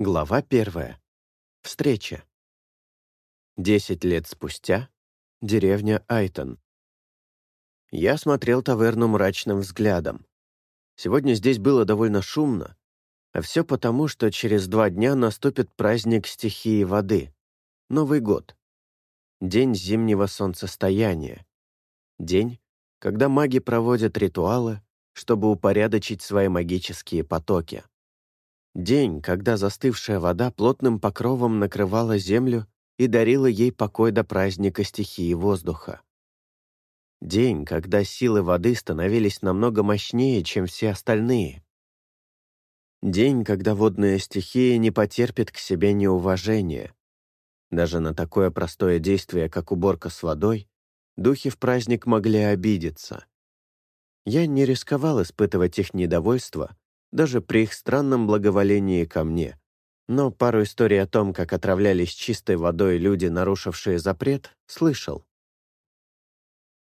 Глава первая. Встреча. Десять лет спустя. Деревня Айтон. Я смотрел таверну мрачным взглядом. Сегодня здесь было довольно шумно, а все потому, что через два дня наступит праздник стихии воды — Новый год. День зимнего солнцестояния. День, когда маги проводят ритуалы, чтобы упорядочить свои магические потоки. День, когда застывшая вода плотным покровом накрывала землю и дарила ей покой до праздника стихии воздуха. День, когда силы воды становились намного мощнее, чем все остальные. День, когда водная стихия не потерпит к себе неуважения. Даже на такое простое действие, как уборка с водой, духи в праздник могли обидеться. Я не рисковал испытывать их недовольство, даже при их странном благоволении ко мне. Но пару историй о том, как отравлялись чистой водой люди, нарушившие запрет, слышал.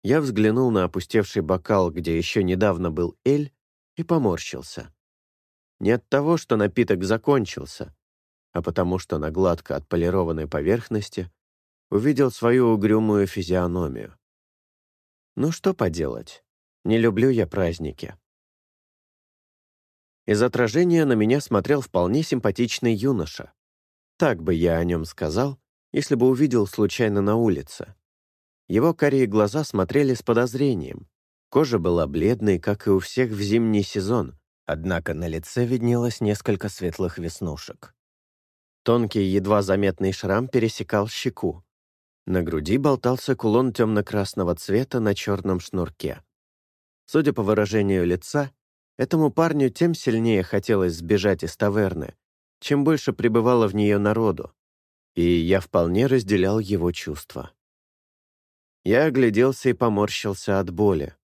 Я взглянул на опустевший бокал, где еще недавно был эль, и поморщился. Не от того, что напиток закончился, а потому что на гладко отполированной поверхности увидел свою угрюмую физиономию. Ну что поделать, не люблю я праздники. Из отражения на меня смотрел вполне симпатичный юноша. Так бы я о нем сказал, если бы увидел случайно на улице. Его карие глаза смотрели с подозрением. Кожа была бледной, как и у всех в зимний сезон, однако на лице виднелось несколько светлых веснушек. Тонкий, едва заметный шрам пересекал щеку. На груди болтался кулон темно-красного цвета на черном шнурке. Судя по выражению лица, Этому парню тем сильнее хотелось сбежать из таверны, чем больше пребывало в нее народу, и я вполне разделял его чувства. Я огляделся и поморщился от боли.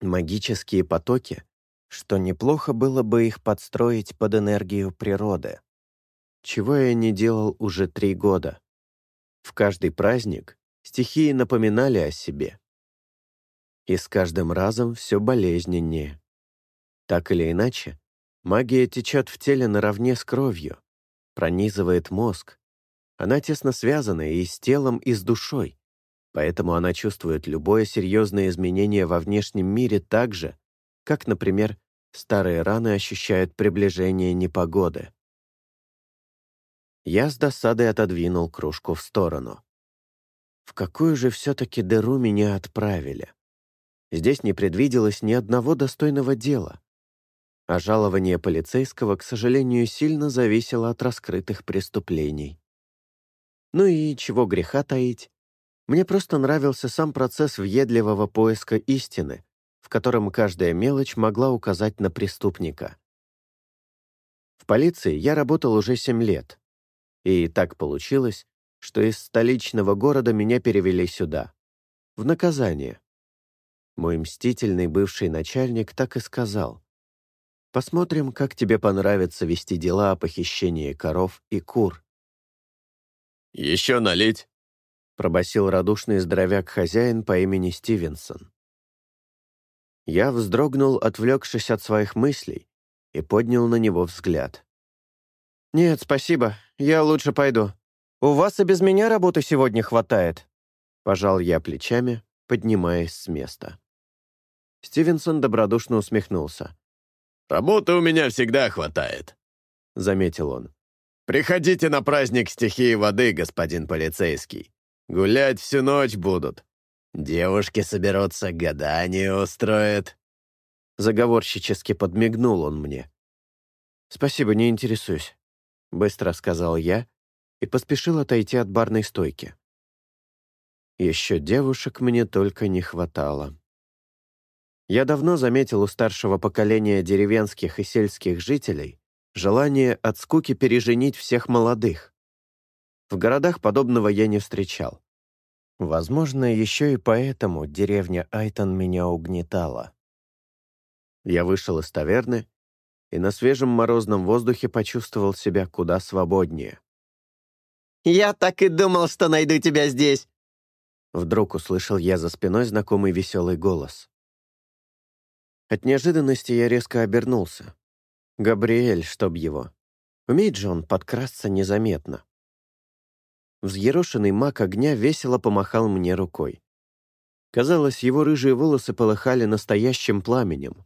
Магические потоки, что неплохо было бы их подстроить под энергию природы. Чего я не делал уже три года. В каждый праздник стихии напоминали о себе. И с каждым разом все болезненнее. Так или иначе, магия течет в теле наравне с кровью, пронизывает мозг. Она тесно связана и с телом, и с душой, поэтому она чувствует любое серьезное изменение во внешнем мире так же, как, например, старые раны ощущают приближение непогоды. Я с досадой отодвинул кружку в сторону. В какую же все-таки дыру меня отправили? Здесь не предвиделось ни одного достойного дела а жалование полицейского, к сожалению, сильно зависело от раскрытых преступлений. Ну и чего греха таить. Мне просто нравился сам процесс въедливого поиска истины, в котором каждая мелочь могла указать на преступника. В полиции я работал уже семь лет, и так получилось, что из столичного города меня перевели сюда, в наказание. Мой мстительный бывший начальник так и сказал. Посмотрим, как тебе понравится вести дела о похищении коров и кур». «Еще налить?» — пробасил радушный здоровяк-хозяин по имени Стивенсон. Я вздрогнул, отвлекшись от своих мыслей, и поднял на него взгляд. «Нет, спасибо, я лучше пойду. У вас и без меня работы сегодня хватает», — пожал я плечами, поднимаясь с места. Стивенсон добродушно усмехнулся. «Работы у меня всегда хватает», — заметил он. «Приходите на праздник стихии воды, господин полицейский. Гулять всю ночь будут. Девушки соберутся, гадание устроят». Заговорщически подмигнул он мне. «Спасибо, не интересуюсь», — быстро сказал я и поспешил отойти от барной стойки. Еще девушек мне только не хватало. Я давно заметил у старшего поколения деревенских и сельских жителей желание от скуки переженить всех молодых. В городах подобного я не встречал. Возможно, еще и поэтому деревня Айтон меня угнетала. Я вышел из таверны и на свежем морозном воздухе почувствовал себя куда свободнее. «Я так и думал, что найду тебя здесь!» Вдруг услышал я за спиной знакомый веселый голос. От неожиданности я резко обернулся. Габриэль, чтоб его. Умеет же он подкрасться незаметно. Взъерошенный маг огня весело помахал мне рукой. Казалось, его рыжие волосы полыхали настоящим пламенем.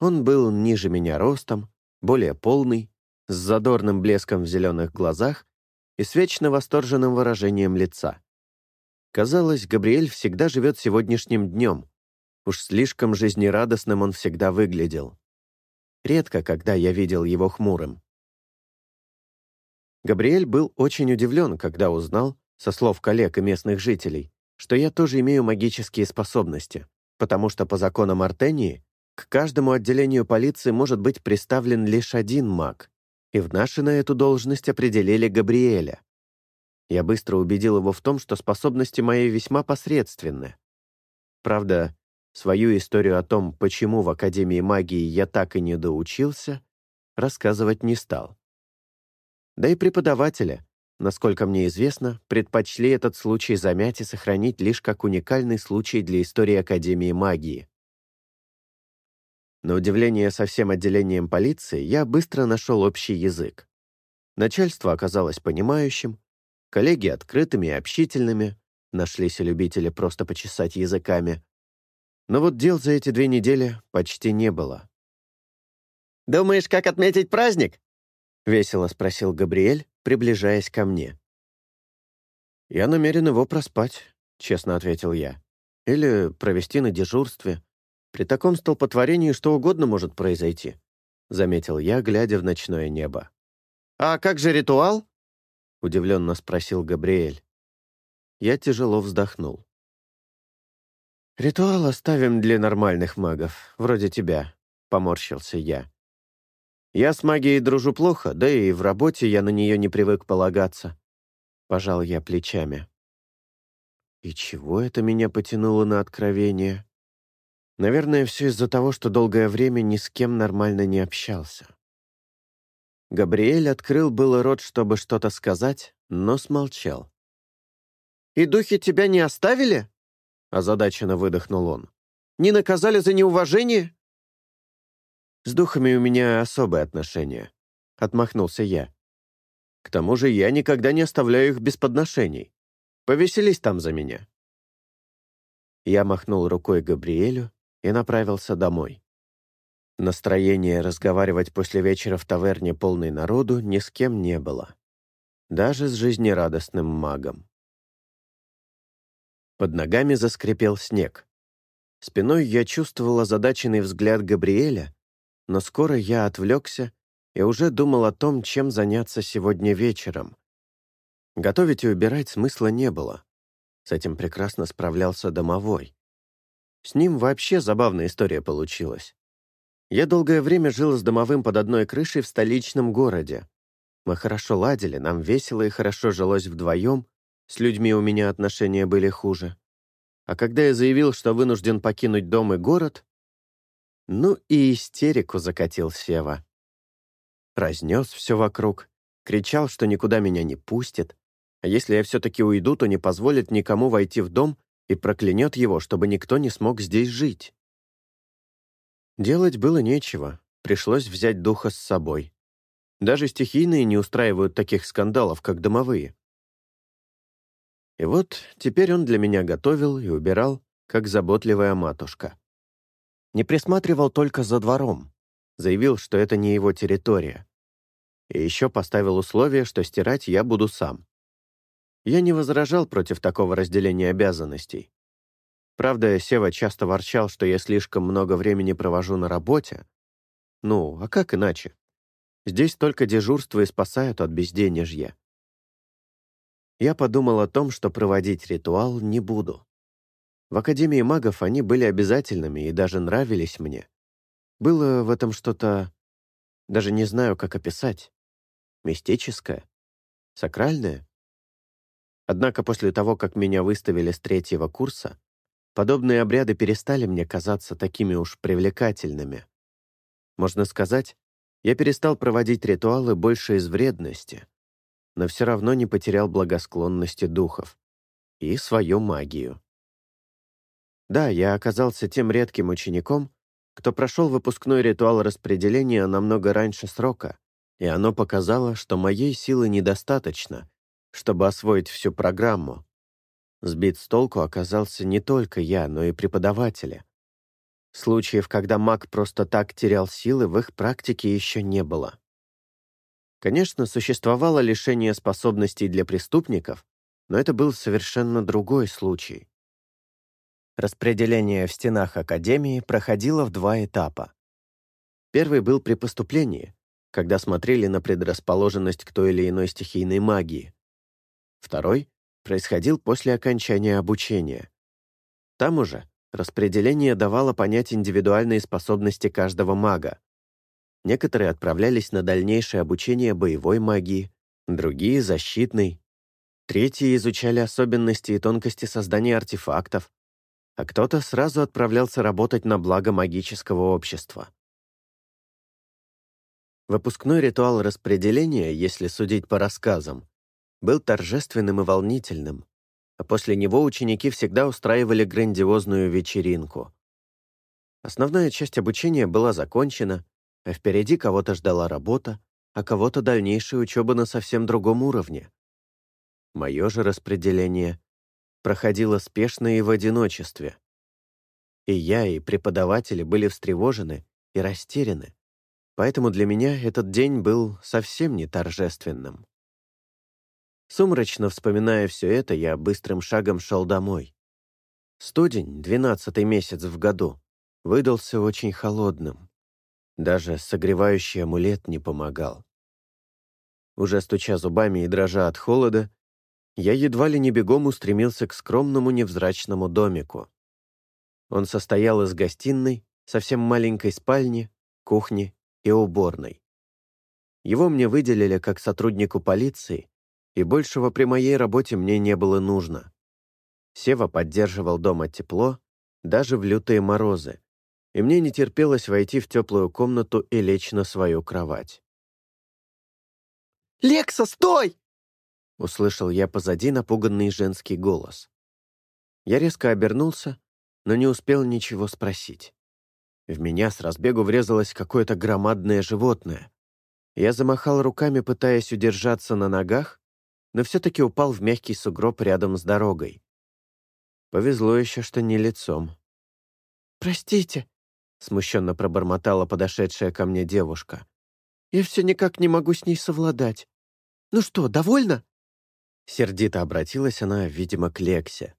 Он был ниже меня ростом, более полный, с задорным блеском в зеленых глазах и с вечно восторженным выражением лица. Казалось, Габриэль всегда живет сегодняшним днем. Уж слишком жизнерадостным он всегда выглядел. Редко, когда я видел его хмурым. Габриэль был очень удивлен, когда узнал, со слов коллег и местных жителей, что я тоже имею магические способности, потому что по законам Артении к каждому отделению полиции может быть представлен лишь один маг, и в наши на эту должность определили Габриэля. Я быстро убедил его в том, что способности мои весьма посредственны. Правда, свою историю о том, почему в Академии магии я так и не доучился, рассказывать не стал. Да и преподаватели, насколько мне известно, предпочли этот случай замять и сохранить лишь как уникальный случай для истории Академии магии. На удивление со всем отделением полиции я быстро нашел общий язык. Начальство оказалось понимающим, коллеги открытыми и общительными, нашлись и любители просто почесать языками. Но вот дел за эти две недели почти не было. «Думаешь, как отметить праздник?» — весело спросил Габриэль, приближаясь ко мне. «Я намерен его проспать», — честно ответил я. «Или провести на дежурстве. При таком столпотворении что угодно может произойти», — заметил я, глядя в ночное небо. «А как же ритуал?» — удивленно спросил Габриэль. Я тяжело вздохнул. «Ритуал оставим для нормальных магов, вроде тебя», — поморщился я. Я с магией дружу плохо, да и в работе я на нее не привык полагаться. Пожал я плечами. И чего это меня потянуло на откровение? Наверное, все из-за того, что долгое время ни с кем нормально не общался. Габриэль открыл было рот, чтобы что-то сказать, но смолчал. «И духи тебя не оставили?» — озадаченно выдохнул он. «Не наказали за неуважение?» «С духами у меня особые отношения», — отмахнулся я. «К тому же я никогда не оставляю их без подношений. Повеселись там за меня». Я махнул рукой Габриэлю и направился домой. Настроения разговаривать после вечера в таверне полной народу ни с кем не было. Даже с жизнерадостным магом. Под ногами заскрипел снег. Спиной я чувствовал озадаченный взгляд Габриэля, но скоро я отвлекся и уже думал о том, чем заняться сегодня вечером. Готовить и убирать смысла не было. С этим прекрасно справлялся домовой. С ним вообще забавная история получилась. Я долгое время жил с домовым под одной крышей в столичном городе. Мы хорошо ладили, нам весело и хорошо жилось вдвоем, с людьми у меня отношения были хуже. А когда я заявил, что вынужден покинуть дом и город, ну и истерику закатил Сева. Разнес все вокруг, кричал, что никуда меня не пустит, а если я все-таки уйду, то не позволит никому войти в дом и проклянет его, чтобы никто не смог здесь жить. Делать было нечего, пришлось взять духа с собой. Даже стихийные не устраивают таких скандалов, как домовые. И вот теперь он для меня готовил и убирал, как заботливая матушка. Не присматривал только за двором. Заявил, что это не его территория. И еще поставил условие, что стирать я буду сам. Я не возражал против такого разделения обязанностей. Правда, Сева часто ворчал, что я слишком много времени провожу на работе. Ну, а как иначе? Здесь только дежурство и спасают от безденежья. Я подумал о том, что проводить ритуал не буду. В Академии магов они были обязательными и даже нравились мне. Было в этом что-то... Даже не знаю, как описать. Мистическое? Сакральное? Однако после того, как меня выставили с третьего курса, подобные обряды перестали мне казаться такими уж привлекательными. Можно сказать, я перестал проводить ритуалы больше из вредности, но все равно не потерял благосклонности духов и свою магию. Да, я оказался тем редким учеником, кто прошел выпускной ритуал распределения намного раньше срока, и оно показало, что моей силы недостаточно, чтобы освоить всю программу. Сбит с толку оказался не только я, но и преподаватели. Случаев, когда маг просто так терял силы, в их практике еще не было. Конечно, существовало лишение способностей для преступников, но это был совершенно другой случай. Распределение в стенах Академии проходило в два этапа. Первый был при поступлении, когда смотрели на предрасположенность к той или иной стихийной магии. Второй происходил после окончания обучения. Там уже распределение давало понять индивидуальные способности каждого мага. Некоторые отправлялись на дальнейшее обучение боевой магии, другие — защитной, третьи изучали особенности и тонкости создания артефактов, а кто-то сразу отправлялся работать на благо магического общества. Выпускной ритуал распределения, если судить по рассказам, был торжественным и волнительным, а после него ученики всегда устраивали грандиозную вечеринку. Основная часть обучения была закончена, а впереди кого-то ждала работа, а кого-то дальнейшая учеба на совсем другом уровне. Мое же распределение проходило спешно и в одиночестве. И я, и преподаватели были встревожены и растеряны, поэтому для меня этот день был совсем не торжественным. Сумрачно вспоминая все это, я быстрым шагом шел домой. Студень, двенадцатый месяц в году, выдался очень холодным. Даже согревающий амулет не помогал. Уже стуча зубами и дрожа от холода, я едва ли не бегом устремился к скромному невзрачному домику. Он состоял из гостиной, совсем маленькой спальни, кухни и уборной. Его мне выделили как сотруднику полиции, и большего при моей работе мне не было нужно. Сева поддерживал дома тепло, даже в лютые морозы, и мне не терпелось войти в теплую комнату и лечь на свою кровать. «Лекса, стой!» — услышал я позади напуганный женский голос. Я резко обернулся, но не успел ничего спросить. В меня с разбегу врезалось какое-то громадное животное. Я замахал руками, пытаясь удержаться на ногах, но все-таки упал в мягкий сугроб рядом с дорогой. Повезло еще, что не лицом. «Простите», — смущенно пробормотала подошедшая ко мне девушка. «Я все никак не могу с ней совладать. Ну что, довольна?» Сердито обратилась она, видимо, к Лексе.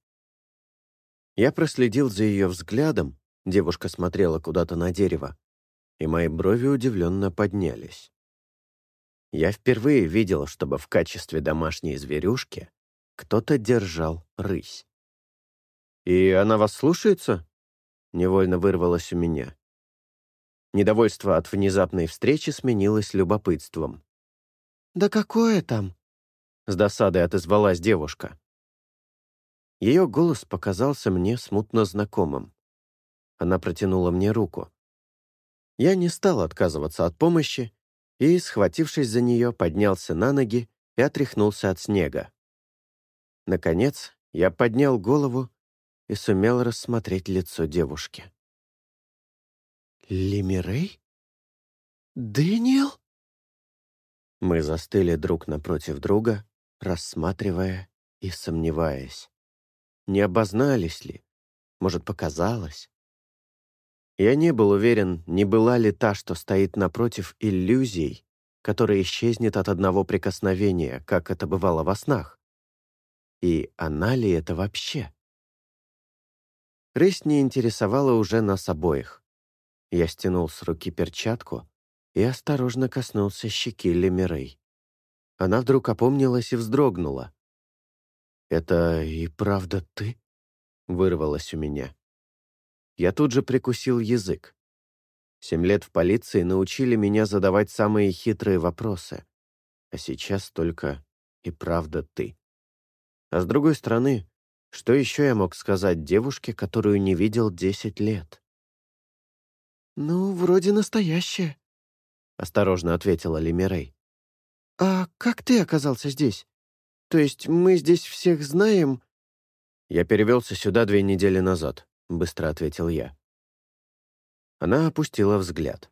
Я проследил за ее взглядом, девушка смотрела куда-то на дерево, и мои брови удивленно поднялись. Я впервые видел, чтобы в качестве домашней зверюшки кто-то держал рысь. «И она вас слушается?» — невольно вырвалось у меня. Недовольство от внезапной встречи сменилось любопытством. «Да какое там?» — с досадой отозвалась девушка. Ее голос показался мне смутно знакомым. Она протянула мне руку. Я не стал отказываться от помощи и, схватившись за нее, поднялся на ноги и отряхнулся от снега. Наконец, я поднял голову и сумел рассмотреть лицо девушки. «Лемирей? Дэниел?» Мы застыли друг напротив друга, рассматривая и сомневаясь. Не обознались ли? Может, показалось? Я не был уверен, не была ли та, что стоит напротив, иллюзией, которая исчезнет от одного прикосновения, как это бывало во снах. И она ли это вообще? Рысь не интересовала уже нас обоих. Я стянул с руки перчатку и осторожно коснулся щеки Лемирей. Она вдруг опомнилась и вздрогнула. «Это и правда ты?» — вырвалось у меня. Я тут же прикусил язык. Семь лет в полиции научили меня задавать самые хитрые вопросы. А сейчас только и правда ты. А с другой стороны, что еще я мог сказать девушке, которую не видел десять лет? «Ну, вроде настоящая», — осторожно ответила Лемирей. «А как ты оказался здесь? То есть мы здесь всех знаем?» Я перевелся сюда две недели назад. — быстро ответил я. Она опустила взгляд.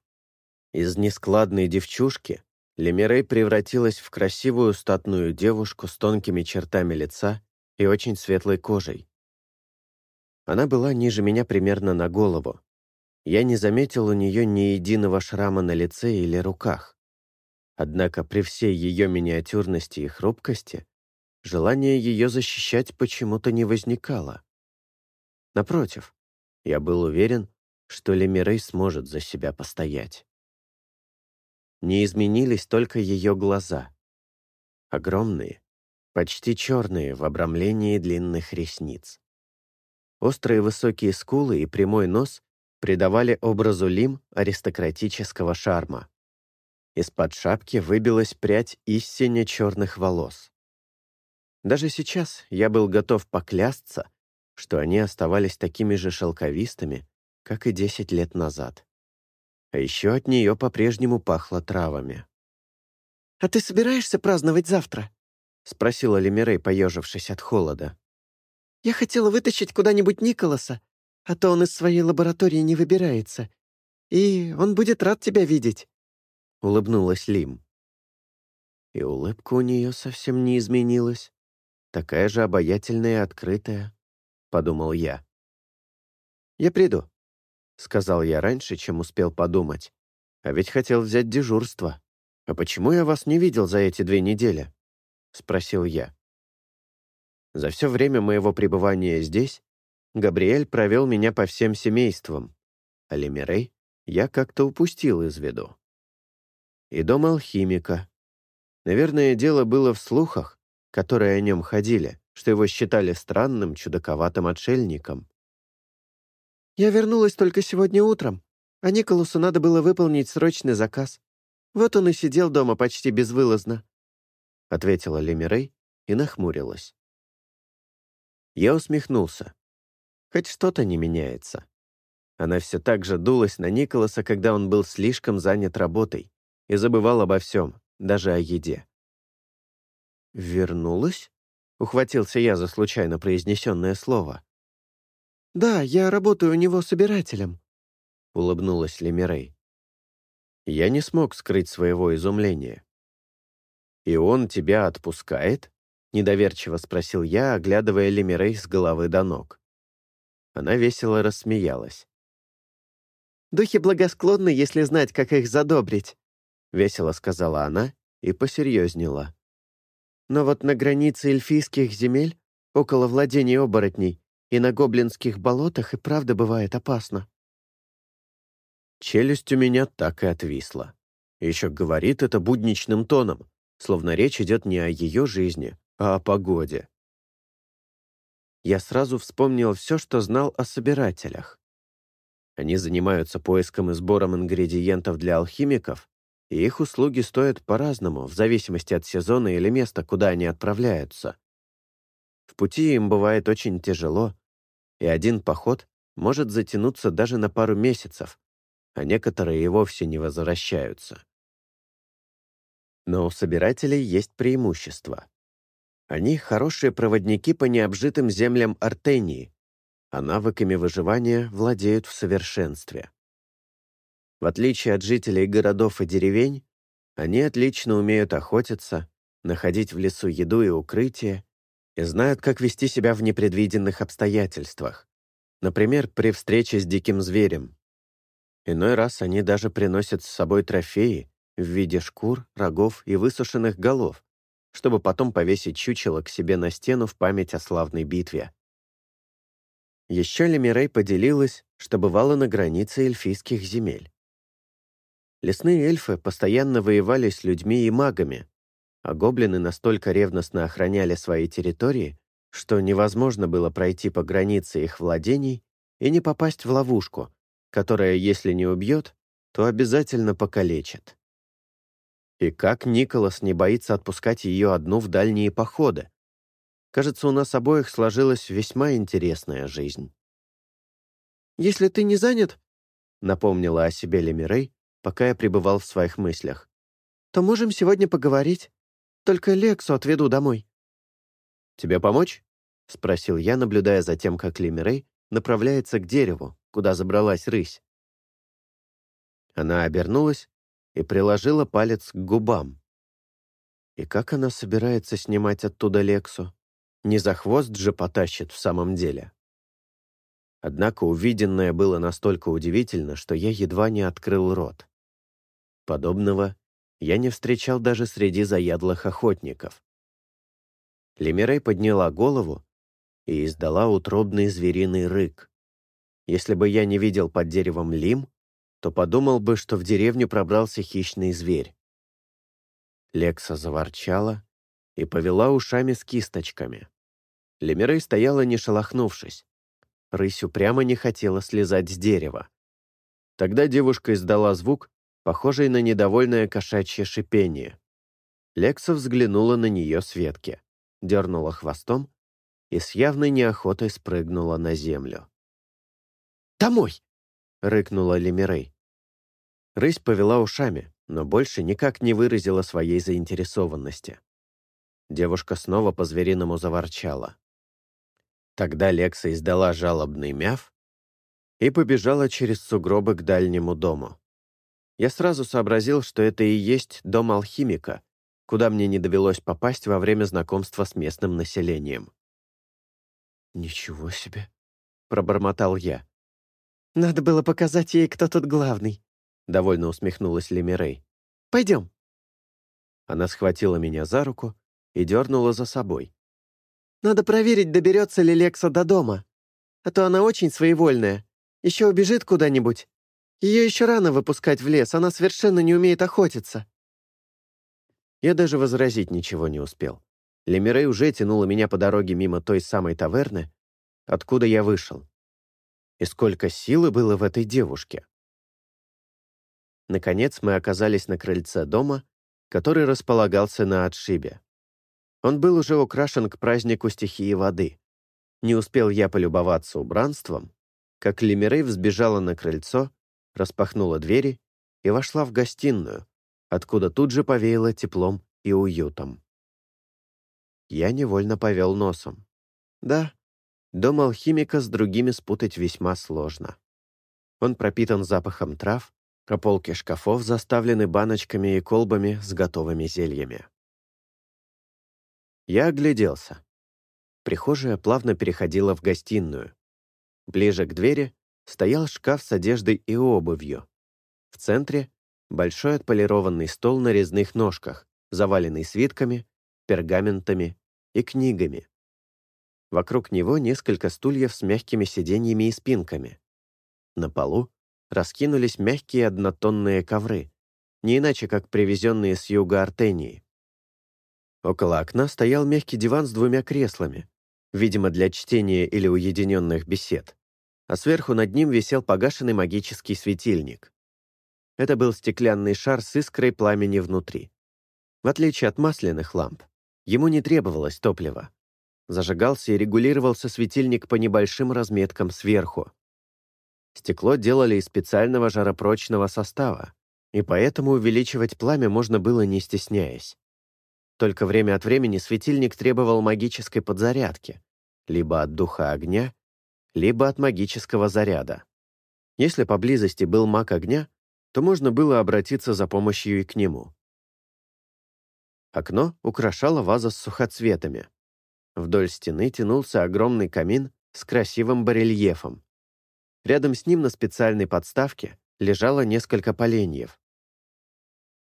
Из нескладной девчушки Лемирей превратилась в красивую статную девушку с тонкими чертами лица и очень светлой кожей. Она была ниже меня примерно на голову. Я не заметил у нее ни единого шрама на лице или руках. Однако при всей ее миниатюрности и хрупкости желание ее защищать почему-то не возникало. Напротив, я был уверен, что Лемирей сможет за себя постоять. Не изменились только ее глаза. Огромные, почти черные в обрамлении длинных ресниц. Острые высокие скулы и прямой нос придавали образу Лим аристократического шарма. Из-под шапки выбилась прядь истинно черных волос. Даже сейчас я был готов поклясться, что они оставались такими же шелковистыми, как и десять лет назад. А еще от нее по-прежнему пахло травами. «А ты собираешься праздновать завтра?» — спросила Лемирей, поежившись от холода. «Я хотела вытащить куда-нибудь Николаса, а то он из своей лаборатории не выбирается. И он будет рад тебя видеть», — улыбнулась Лим. И улыбка у нее совсем не изменилась. Такая же обаятельная и открытая, — подумал я. «Я приду», — сказал я раньше, чем успел подумать. «А ведь хотел взять дежурство. А почему я вас не видел за эти две недели?» — спросил я. За все время моего пребывания здесь Габриэль провел меня по всем семействам, а Лемирей я как-то упустил из виду. И дом алхимика. Наверное, дело было в слухах, которые о нем ходили, что его считали странным, чудаковатым отшельником. «Я вернулась только сегодня утром, а Николасу надо было выполнить срочный заказ. Вот он и сидел дома почти безвылазно», — ответила Лемирей и нахмурилась. Я усмехнулся. Хоть что-то не меняется. Она все так же дулась на Николаса, когда он был слишком занят работой и забывал обо всем, даже о еде. «Вернулась?» — ухватился я за случайно произнесенное слово. «Да, я работаю у него собирателем», — улыбнулась Лемирей. Я не смог скрыть своего изумления. «И он тебя отпускает?» — недоверчиво спросил я, оглядывая Лемирей с головы до ног. Она весело рассмеялась. «Духи благосклонны, если знать, как их задобрить», — весело сказала она и посерьезнела. «Но вот на границе эльфийских земель, около владений оборотней, и на гоблинских болотах и правда бывает опасно». Челюсть у меня так и отвисла. Еще говорит это будничным тоном, словно речь идет не о ее жизни, а о погоде. Я сразу вспомнил все, что знал о собирателях. Они занимаются поиском и сбором ингредиентов для алхимиков, и их услуги стоят по-разному, в зависимости от сезона или места, куда они отправляются. В пути им бывает очень тяжело, и один поход может затянуться даже на пару месяцев, а некоторые и вовсе не возвращаются. Но у собирателей есть преимущество. Они хорошие проводники по необжитым землям Артении, а навыками выживания владеют в совершенстве. В отличие от жителей городов и деревень, они отлично умеют охотиться, находить в лесу еду и укрытие и знают, как вести себя в непредвиденных обстоятельствах, например, при встрече с диким зверем. Иной раз они даже приносят с собой трофеи в виде шкур, рогов и высушенных голов, чтобы потом повесить чучело к себе на стену в память о славной битве. Еще Лемирей поделилась, что бывала на границе эльфийских земель. Лесные эльфы постоянно воевали с людьми и магами, а гоблины настолько ревностно охраняли свои территории, что невозможно было пройти по границе их владений и не попасть в ловушку, которая, если не убьет, то обязательно покалечит. И как Николас не боится отпускать ее одну в дальние походы? Кажется, у нас обоих сложилась весьма интересная жизнь. «Если ты не занят», — напомнила о себе Лемирей, пока я пребывал в своих мыслях, «то можем сегодня поговорить. Только Лексу отведу домой». «Тебе помочь?» — спросил я, наблюдая за тем, как Лимирей направляется к дереву, куда забралась рысь. Она обернулась и приложила палец к губам. И как она собирается снимать оттуда Лексу? Не за хвост же потащит в самом деле. Однако увиденное было настолько удивительно, что я едва не открыл рот. Подобного я не встречал даже среди заядлых охотников. Лемирей подняла голову и издала утробный звериный рык. Если бы я не видел под деревом лим, то подумал бы, что в деревню пробрался хищный зверь. Лекса заворчала и повела ушами с кисточками. Лемирей стояла, не шелохнувшись. Рысь упрямо не хотела слезать с дерева. Тогда девушка издала звук, похожий на недовольное кошачье шипение. Лекса взглянула на нее с ветки, дернула хвостом и с явной неохотой спрыгнула на землю. «Домой!» — рыкнула Лемирей. Рысь повела ушами, но больше никак не выразила своей заинтересованности. Девушка снова по-звериному заворчала. Тогда Лекса издала жалобный мяв и побежала через сугробы к дальнему дому. Я сразу сообразил, что это и есть дом алхимика, куда мне не довелось попасть во время знакомства с местным населением. «Ничего себе!» — пробормотал я. «Надо было показать ей, кто тут главный», — довольно усмехнулась Лемирей. «Пойдем». Она схватила меня за руку и дернула за собой. «Надо проверить, доберется ли Лекса до дома. А то она очень своевольная. Еще убежит куда-нибудь. Ее еще рано выпускать в лес, она совершенно не умеет охотиться». Я даже возразить ничего не успел. Лемирей уже тянула меня по дороге мимо той самой таверны, откуда я вышел и сколько силы было в этой девушке. Наконец мы оказались на крыльце дома, который располагался на отшибе. Он был уже украшен к празднику стихии воды. Не успел я полюбоваться убранством, как Лемирей взбежала на крыльцо, распахнула двери и вошла в гостиную, откуда тут же повеяло теплом и уютом. Я невольно повел носом. Да, Дом алхимика с другими спутать весьма сложно. Он пропитан запахом трав, а полки шкафов заставлены баночками и колбами с готовыми зельями. Я огляделся. Прихожая плавно переходила в гостиную. Ближе к двери стоял шкаф с одеждой и обувью. В центре — большой отполированный стол на резных ножках, заваленный свитками, пергаментами и книгами. Вокруг него несколько стульев с мягкими сиденьями и спинками. На полу раскинулись мягкие однотонные ковры, не иначе как привезенные с юга Артении. Около окна стоял мягкий диван с двумя креслами, видимо, для чтения или уединенных бесед, а сверху над ним висел погашенный магический светильник. Это был стеклянный шар с искрой пламени внутри. В отличие от масляных ламп, ему не требовалось топлива. Зажигался и регулировался светильник по небольшим разметкам сверху. Стекло делали из специального жаропрочного состава, и поэтому увеличивать пламя можно было не стесняясь. Только время от времени светильник требовал магической подзарядки, либо от духа огня, либо от магического заряда. Если поблизости был маг огня, то можно было обратиться за помощью и к нему. Окно украшала ваза с сухоцветами. Вдоль стены тянулся огромный камин с красивым барельефом. Рядом с ним на специальной подставке лежало несколько поленьев.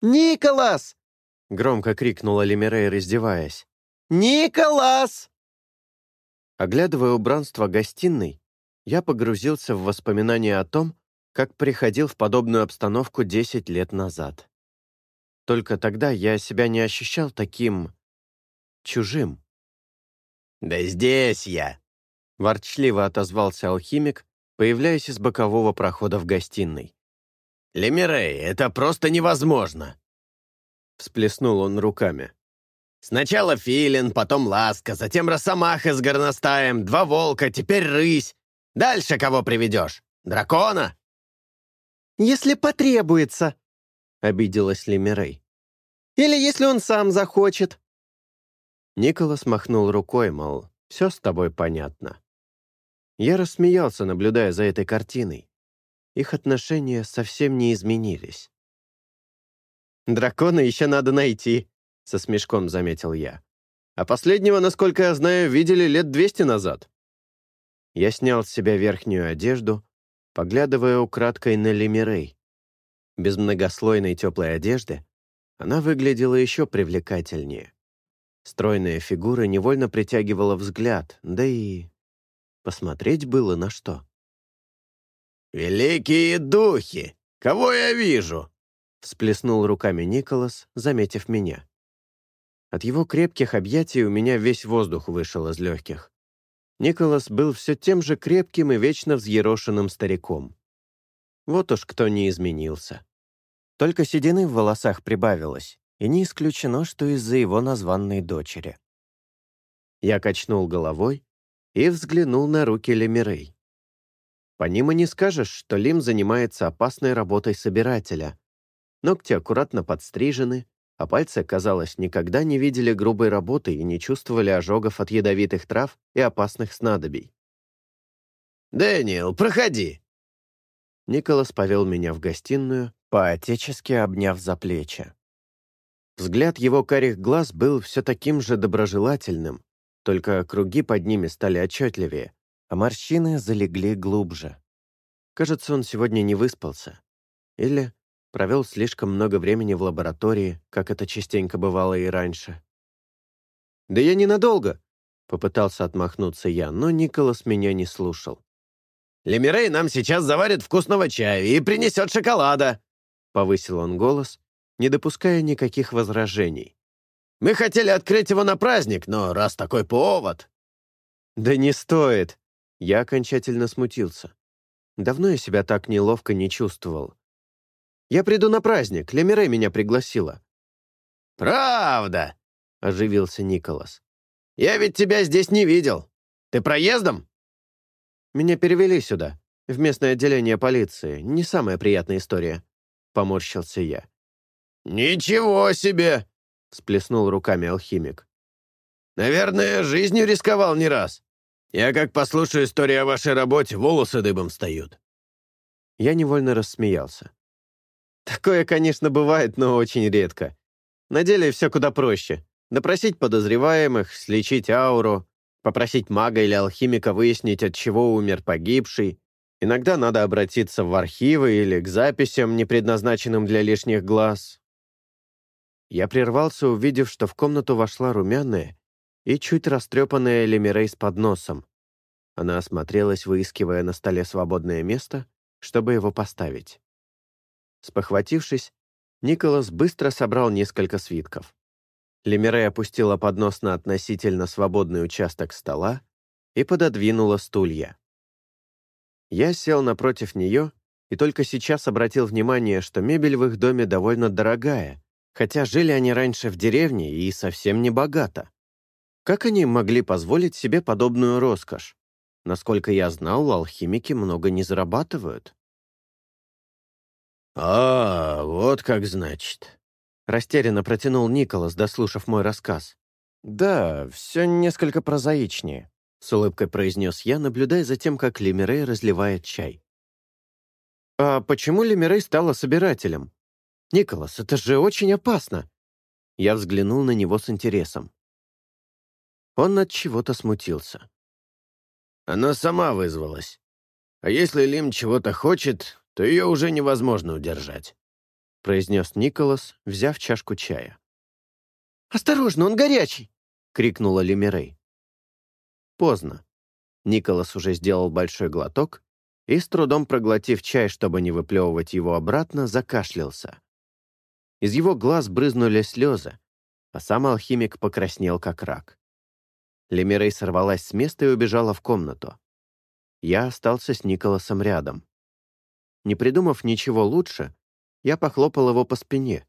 «Николас!» — громко крикнула Лемирей, раздеваясь. «Николас!» Оглядывая убранство гостиной, я погрузился в воспоминания о том, как приходил в подобную обстановку 10 лет назад. Только тогда я себя не ощущал таким... чужим. «Да здесь я!» — ворчливо отозвался алхимик, появляясь из бокового прохода в гостиной. «Лемирей, это просто невозможно!» Всплеснул он руками. «Сначала филин, потом ласка, затем росомаха с горностаем, два волка, теперь рысь. Дальше кого приведешь? Дракона?» «Если потребуется», — обиделась Лемирей. «Или если он сам захочет». Николас махнул рукой, мол, все с тобой понятно. Я рассмеялся, наблюдая за этой картиной. Их отношения совсем не изменились. «Дракона еще надо найти», — со смешком заметил я. «А последнего, насколько я знаю, видели лет двести назад». Я снял с себя верхнюю одежду, поглядывая украдкой на Лемирей. Без многослойной теплой одежды она выглядела еще привлекательнее. Стройная фигура невольно притягивала взгляд, да и посмотреть было на что. «Великие духи! Кого я вижу?» всплеснул руками Николас, заметив меня. От его крепких объятий у меня весь воздух вышел из легких. Николас был все тем же крепким и вечно взъерошенным стариком. Вот уж кто не изменился. Только седины в волосах прибавилось, и не исключено, что из-за его названной дочери. Я качнул головой и взглянул на руки Лемирей. По ним и не скажешь, что Лим занимается опасной работой собирателя. Ногти аккуратно подстрижены, а пальцы, казалось, никогда не видели грубой работы и не чувствовали ожогов от ядовитых трав и опасных снадобий. «Дэниел, проходи!» Николас повел меня в гостиную, поотечески обняв за плечи. Взгляд его карих глаз был все таким же доброжелательным, только круги под ними стали отчетливее, а морщины залегли глубже. Кажется, он сегодня не выспался. Или провел слишком много времени в лаборатории, как это частенько бывало и раньше. «Да я ненадолго!» — попытался отмахнуться я, но Николас меня не слушал. «Лемирей нам сейчас заварит вкусного чая и принесет шоколада!» — повысил он голос, не допуская никаких возражений. «Мы хотели открыть его на праздник, но раз такой повод...» «Да не стоит!» Я окончательно смутился. Давно я себя так неловко не чувствовал. Я приду на праздник, Лемире меня пригласила». «Правда?» — оживился Николас. «Я ведь тебя здесь не видел. Ты проездом?» «Меня перевели сюда, в местное отделение полиции. Не самая приятная история», — поморщился я. «Ничего себе!» — всплеснул руками алхимик. «Наверное, жизнью рисковал не раз. Я как послушаю историю о вашей работе, волосы дыбом встают». Я невольно рассмеялся. Такое, конечно, бывает, но очень редко. На деле все куда проще. Допросить подозреваемых, слечить ауру, попросить мага или алхимика выяснить, от чего умер погибший. Иногда надо обратиться в архивы или к записям, не предназначенным для лишних глаз. Я прервался, увидев, что в комнату вошла румяная и чуть растрепанная Лемирей с подносом. Она осмотрелась, выискивая на столе свободное место, чтобы его поставить. Спохватившись, Николас быстро собрал несколько свитков. Лемире опустила поднос на относительно свободный участок стола и пододвинула стулья. Я сел напротив нее и только сейчас обратил внимание, что мебель в их доме довольно дорогая, хотя жили они раньше в деревне и совсем не богато. Как они могли позволить себе подобную роскошь? Насколько я знал, алхимики много не зарабатывают. «А, вот как значит», — растерянно протянул Николас, дослушав мой рассказ. «Да, все несколько прозаичнее», — с улыбкой произнес я, наблюдая за тем, как Лемирей разливает чай. «А почему Лемирей стала собирателем? Николас, это же очень опасно!» Я взглянул на него с интересом. Он от чего-то смутился. «Она сама вызвалась. А если Лим чего-то хочет, то ее уже невозможно удержать», — произнес Николас, взяв чашку чая. «Осторожно, он горячий!» — крикнула Лемирей. Поздно. Николас уже сделал большой глоток и, с трудом проглотив чай, чтобы не выплевывать его обратно, закашлялся. Из его глаз брызнули слезы, а сам алхимик покраснел, как рак. Лемирей сорвалась с места и убежала в комнату. Я остался с Николасом рядом. Не придумав ничего лучше, я похлопал его по спине.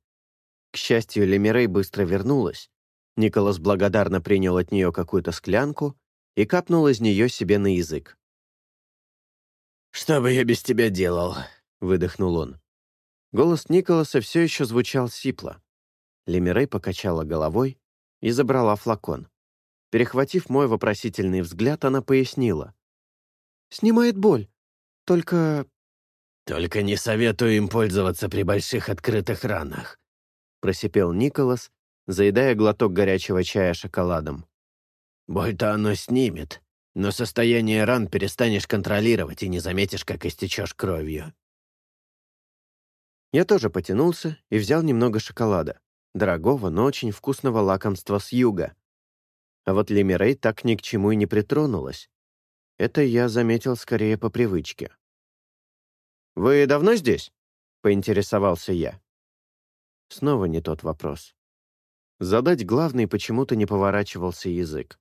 К счастью, Лемирей быстро вернулась. Николас благодарно принял от нее какую-то склянку и капнул из нее себе на язык. «Что бы я без тебя делал?» — выдохнул он. Голос Николаса все еще звучал сипло. Лемирей покачала головой и забрала флакон. Перехватив мой вопросительный взгляд, она пояснила. «Снимает боль. Только только не советую им пользоваться при больших открытых ранах. просипел Николас, заедая глоток горячего чая шоколадом. «Боль-то оно снимет, но состояние ран перестанешь контролировать и не заметишь, как истечешь кровью». Я тоже потянулся и взял немного шоколада, дорогого, но очень вкусного лакомства с юга. А вот Лемирей так ни к чему и не притронулась. Это я заметил скорее по привычке. «Вы давно здесь?» — поинтересовался я. Снова не тот вопрос. Задать главный почему-то не поворачивался язык.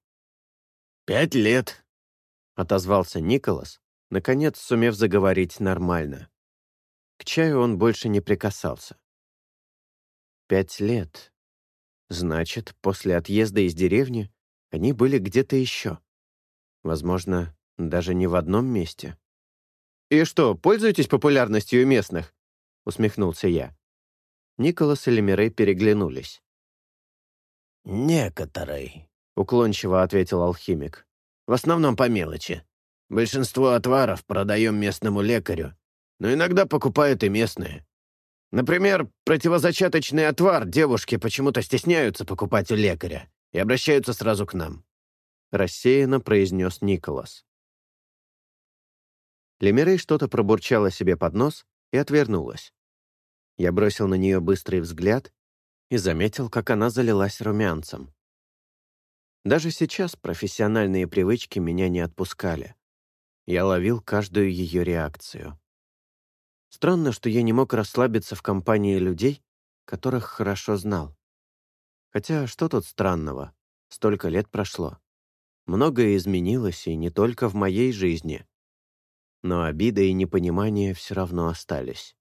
«Пять лет», — отозвался Николас, наконец сумев заговорить нормально. К чаю он больше не прикасался. Пять лет. Значит, после отъезда из деревни они были где-то еще. Возможно, даже не в одном месте. «И что, пользуетесь популярностью местных?» — усмехнулся я. Николас и Лемирей переглянулись. «Некоторый», — уклончиво ответил алхимик. «В основном по мелочи. Большинство отваров продаем местному лекарю, но иногда покупают и местные. Например, противозачаточный отвар девушки почему-то стесняются покупать у лекаря и обращаются сразу к нам», — рассеянно произнес Николас. Лемирей что-то пробурчала себе под нос и отвернулась. Я бросил на нее быстрый взгляд и заметил, как она залилась румянцем. Даже сейчас профессиональные привычки меня не отпускали. Я ловил каждую ее реакцию. Странно, что я не мог расслабиться в компании людей, которых хорошо знал. Хотя что тут странного? Столько лет прошло. Многое изменилось, и не только в моей жизни. Но обида и непонимание все равно остались.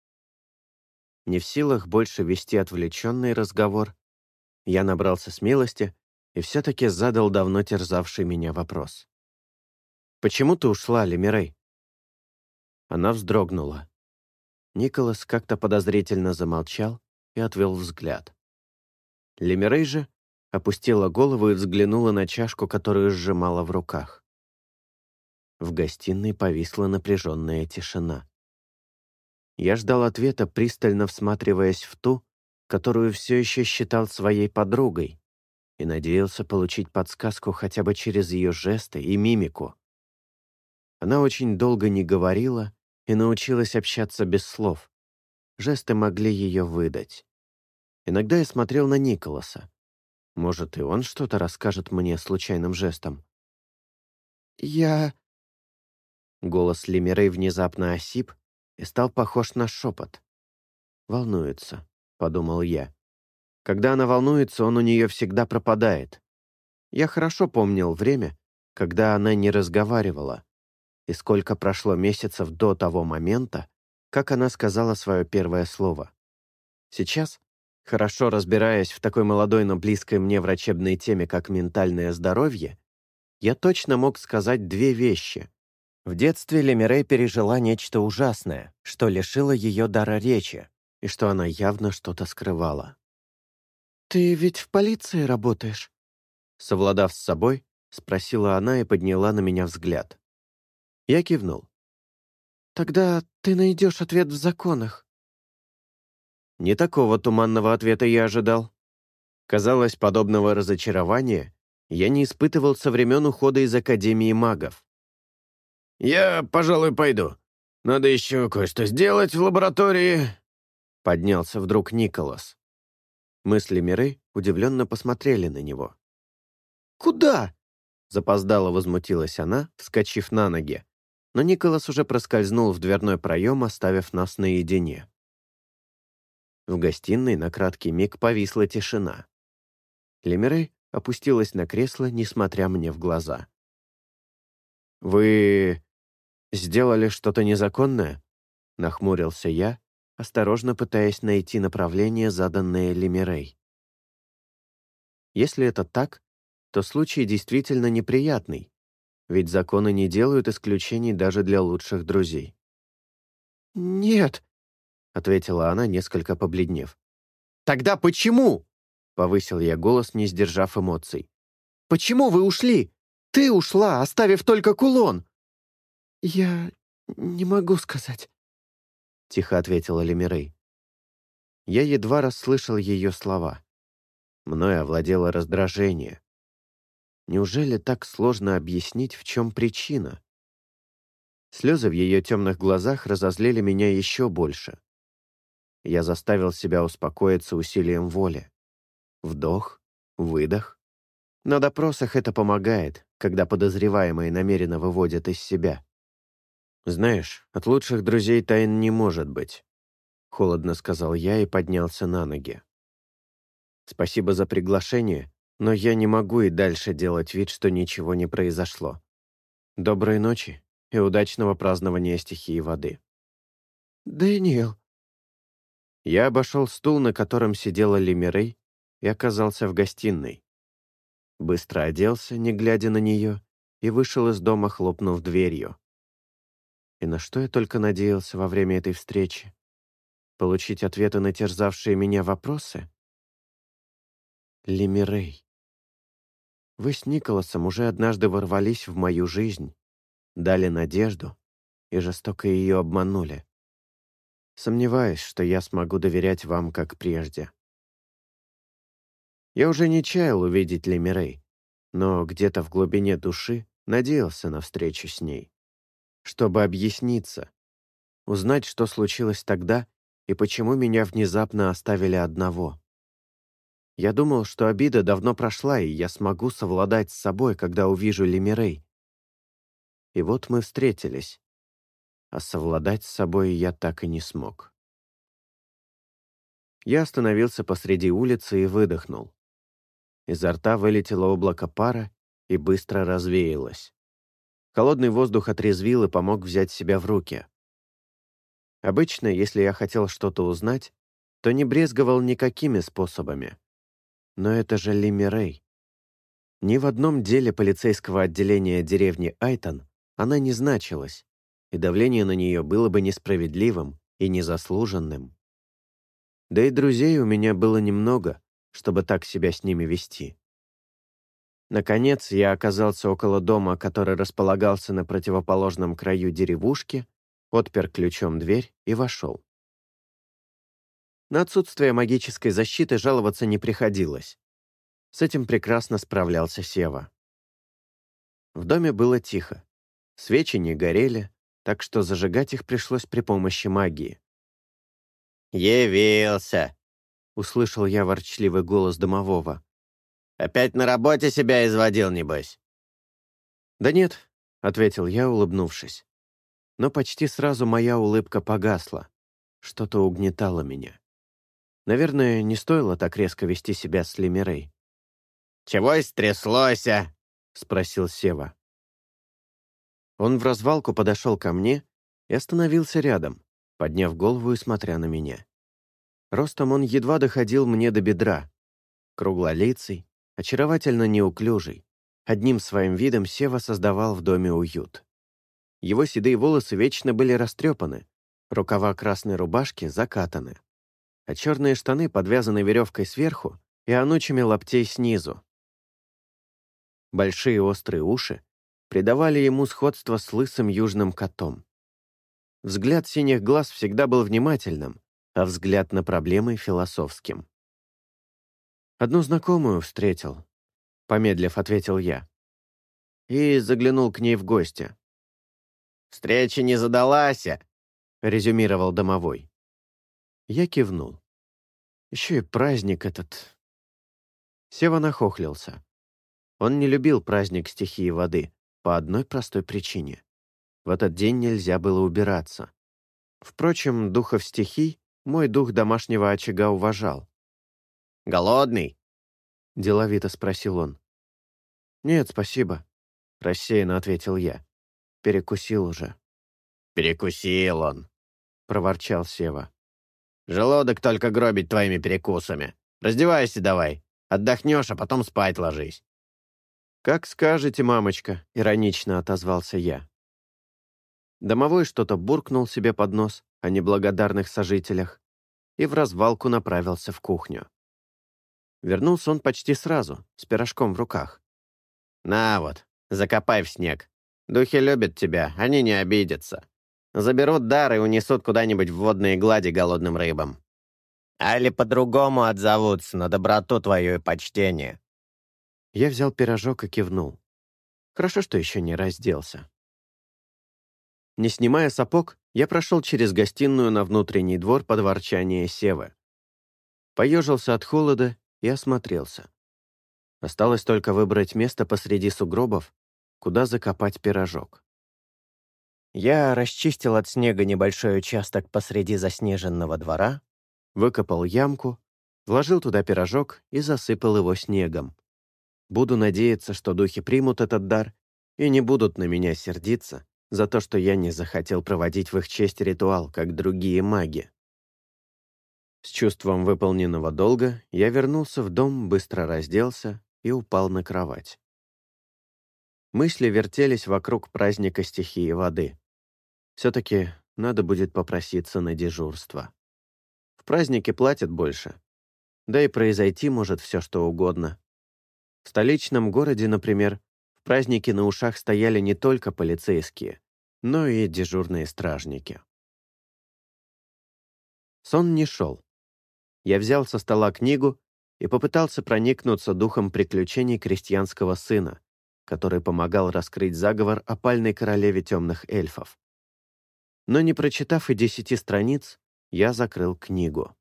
Не в силах больше вести отвлеченный разговор, я набрался смелости и все-таки задал давно терзавший меня вопрос. «Почему ты ушла, Лемирей?» Она вздрогнула. Николас как-то подозрительно замолчал и отвел взгляд. Лемирей же опустила голову и взглянула на чашку, которую сжимала в руках. В гостиной повисла напряженная тишина. Я ждал ответа, пристально всматриваясь в ту, которую все еще считал своей подругой, и надеялся получить подсказку хотя бы через ее жесты и мимику. Она очень долго не говорила и научилась общаться без слов. Жесты могли ее выдать. Иногда я смотрел на Николаса. Может, и он что-то расскажет мне случайным жестом. «Я...» Голос Лемирей внезапно осип, и стал похож на шепот. «Волнуется», — подумал я. Когда она волнуется, он у нее всегда пропадает. Я хорошо помнил время, когда она не разговаривала, и сколько прошло месяцев до того момента, как она сказала свое первое слово. Сейчас, хорошо разбираясь в такой молодой, но близкой мне врачебной теме, как ментальное здоровье, я точно мог сказать две вещи, в детстве Лемирей пережила нечто ужасное, что лишило ее дара речи, и что она явно что-то скрывала. «Ты ведь в полиции работаешь?» Совладав с собой, спросила она и подняла на меня взгляд. Я кивнул. «Тогда ты найдешь ответ в законах». Не такого туманного ответа я ожидал. Казалось, подобного разочарования я не испытывал со времен ухода из Академии магов. «Я, пожалуй, пойду. Надо еще кое-что сделать в лаборатории», — поднялся вдруг Николас. Мысли Миры удивленно посмотрели на него. «Куда?» — запоздало возмутилась она, вскочив на ноги. Но Николас уже проскользнул в дверной проем, оставив нас наедине. В гостиной на краткий миг повисла тишина. Лемирей опустилась на кресло, несмотря мне в глаза. «Вы сделали что-то незаконное?» — нахмурился я, осторожно пытаясь найти направление, заданное Лемирей. Если это так, то случай действительно неприятный, ведь законы не делают исключений даже для лучших друзей. «Нет», — ответила она, несколько побледнев. «Тогда почему?» — повысил я голос, не сдержав эмоций. «Почему вы ушли? Ты ушла, оставив только кулон!» «Я не могу сказать», — тихо ответила Лемирей. Я едва расслышал ее слова. Мною овладело раздражение. Неужели так сложно объяснить, в чем причина? Слезы в ее темных глазах разозлили меня еще больше. Я заставил себя успокоиться усилием воли. Вдох, выдох. На допросах это помогает, когда подозреваемые намеренно выводят из себя. «Знаешь, от лучших друзей тайн не может быть», — холодно сказал я и поднялся на ноги. «Спасибо за приглашение, но я не могу и дальше делать вид, что ничего не произошло. Доброй ночи и удачного празднования стихии воды». «Дэниел!» Я обошел стул, на котором сидела Лимерей, и оказался в гостиной. Быстро оделся, не глядя на нее, и вышел из дома, хлопнув дверью. И на что я только надеялся во время этой встречи? Получить ответы на терзавшие меня вопросы? Лемирей. Вы с Николасом уже однажды ворвались в мою жизнь, дали надежду и жестоко ее обманули. Сомневаюсь, что я смогу доверять вам, как прежде. Я уже не чаял увидеть Лемирей, но где-то в глубине души надеялся на встречу с ней чтобы объясниться, узнать, что случилось тогда и почему меня внезапно оставили одного. Я думал, что обида давно прошла, и я смогу совладать с собой, когда увижу Лемирей. И вот мы встретились, а совладать с собой я так и не смог. Я остановился посреди улицы и выдохнул. Изо рта вылетело облако пара и быстро развеялось. Холодный воздух отрезвил и помог взять себя в руки. Обычно, если я хотел что-то узнать, то не брезговал никакими способами. Но это же Лимирей. Ни в одном деле полицейского отделения деревни Айтон она не значилась, и давление на нее было бы несправедливым и незаслуженным. Да и друзей у меня было немного, чтобы так себя с ними вести. Наконец, я оказался около дома, который располагался на противоположном краю деревушки, отпер ключом дверь и вошел. На отсутствие магической защиты жаловаться не приходилось. С этим прекрасно справлялся Сева. В доме было тихо. Свечи не горели, так что зажигать их пришлось при помощи магии. «Явился!» — услышал я ворчливый голос домового. Опять на работе себя изводил, небось?» «Да нет», — ответил я, улыбнувшись. Но почти сразу моя улыбка погасла. Что-то угнетало меня. Наверное, не стоило так резко вести себя с Лемирей. «Чего стряслося?» — спросил Сева. Он в развалку подошел ко мне и остановился рядом, подняв голову и смотря на меня. Ростом он едва доходил мне до бедра. Круглолицый, очаровательно неуклюжий. Одним своим видом Сева создавал в доме уют. Его седые волосы вечно были растрепаны, рукава красной рубашки закатаны, а черные штаны подвязаны веревкой сверху и анучами лаптей снизу. Большие острые уши придавали ему сходство с лысым южным котом. Взгляд синих глаз всегда был внимательным, а взгляд на проблемы — философским. «Одну знакомую встретил», — помедлив ответил я. И заглянул к ней в гости. «Встреча не задалась», — резюмировал домовой. Я кивнул. Еще и праздник этот. Сева нахохлился. Он не любил праздник стихии воды по одной простой причине. В этот день нельзя было убираться. Впрочем, духов стихий мой дух домашнего очага уважал. «Голодный?» — деловито спросил он. «Нет, спасибо», — рассеянно ответил я. «Перекусил уже». «Перекусил он», — проворчал Сева. «Желудок только гробить твоими перекусами. Раздевайся давай. Отдохнешь, а потом спать ложись». «Как скажете, мамочка», — иронично отозвался я. Домовой что-то буркнул себе под нос о неблагодарных сожителях и в развалку направился в кухню. Вернулся он почти сразу, с пирожком в руках. «На вот, закопай в снег. Духи любят тебя, они не обидятся. Заберут дар и унесут куда-нибудь в водные глади голодным рыбам». Али по-другому отзовутся на доброту твою и почтение». Я взял пирожок и кивнул. Хорошо, что еще не разделся. Не снимая сапог, я прошел через гостиную на внутренний двор под ворчание Севы. Поежился от холода и осмотрелся. Осталось только выбрать место посреди сугробов, куда закопать пирожок. Я расчистил от снега небольшой участок посреди заснеженного двора, выкопал ямку, вложил туда пирожок и засыпал его снегом. Буду надеяться, что духи примут этот дар и не будут на меня сердиться за то, что я не захотел проводить в их честь ритуал, как другие маги. С чувством выполненного долга я вернулся в дом, быстро разделся и упал на кровать. Мысли вертелись вокруг праздника стихии воды. Все-таки надо будет попроситься на дежурство. В празднике платят больше. Да и произойти может все, что угодно. В столичном городе, например, в празднике на ушах стояли не только полицейские, но и дежурные стражники. Сон не шел. Я взял со стола книгу и попытался проникнуться духом приключений крестьянского сына, который помогал раскрыть заговор о пальной королеве темных эльфов. Но не прочитав и десяти страниц, я закрыл книгу.